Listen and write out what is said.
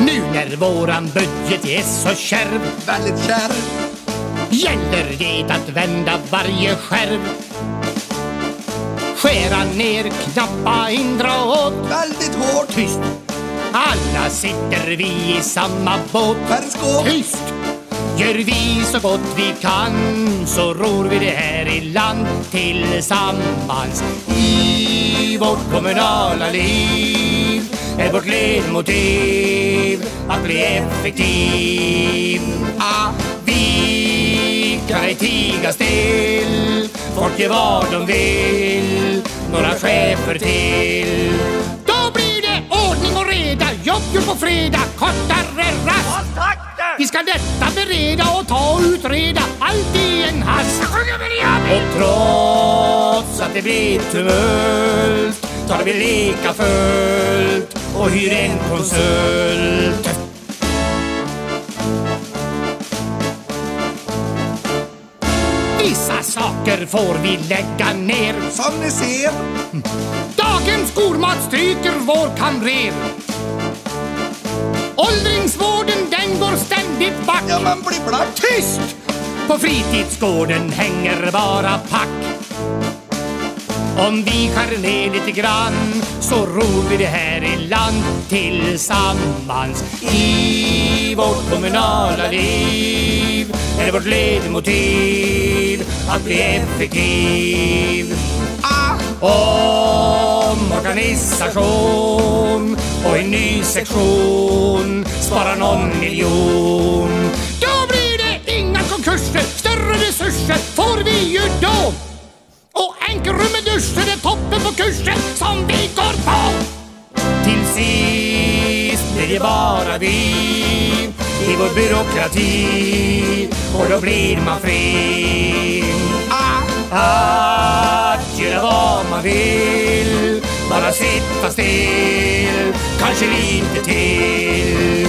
Nu när våran budget är så kärv Väldigt kärv. gäller det att vända varje skärv. Skära ner, knappa in, dra åt. Väldigt hårt. Tyst! Alla sitter vi i samma båt. Periskop. Tyst! Gör vi så gott vi kan så ror vi det här i land tillsammans i vårt kommunala liv är vårt ledmotiv att bli effektiv. Ah, vi kan ej tiga still, folk gör vad de vill, några chefer till. Då blir det ordning och reda, jobb gjort på fredag, kortare rast. Vi ska detta bereda och ta och utreda allt i en hast. Och trots att det blir tumult tar vi lika fullt och hyr en konsult. Vissa saker får vi lägga ner. Som ni ser. Dagens skolmat stryker vår kamrer. Åldringsvården den går ständigt back. Ja, man blir black. Tyst! På fritidsgården hänger bara pack. Om vi skär ner lite grann så ror vi det här i land tillsammans i vårt kommunala liv vårt ledmotiv att bli effektiv. Ah, Omorganisation och en ny sektion sparar någon miljon. Då blir det inga konkurser, större resurser får vi ju då. Och enkelrum med duscher är toppen på kursen som vi går på. Till sist blir det bara vi i vår byråkrati och då blir man fri. ah. Att göra vad man vill Bara sitta still Kanske lite till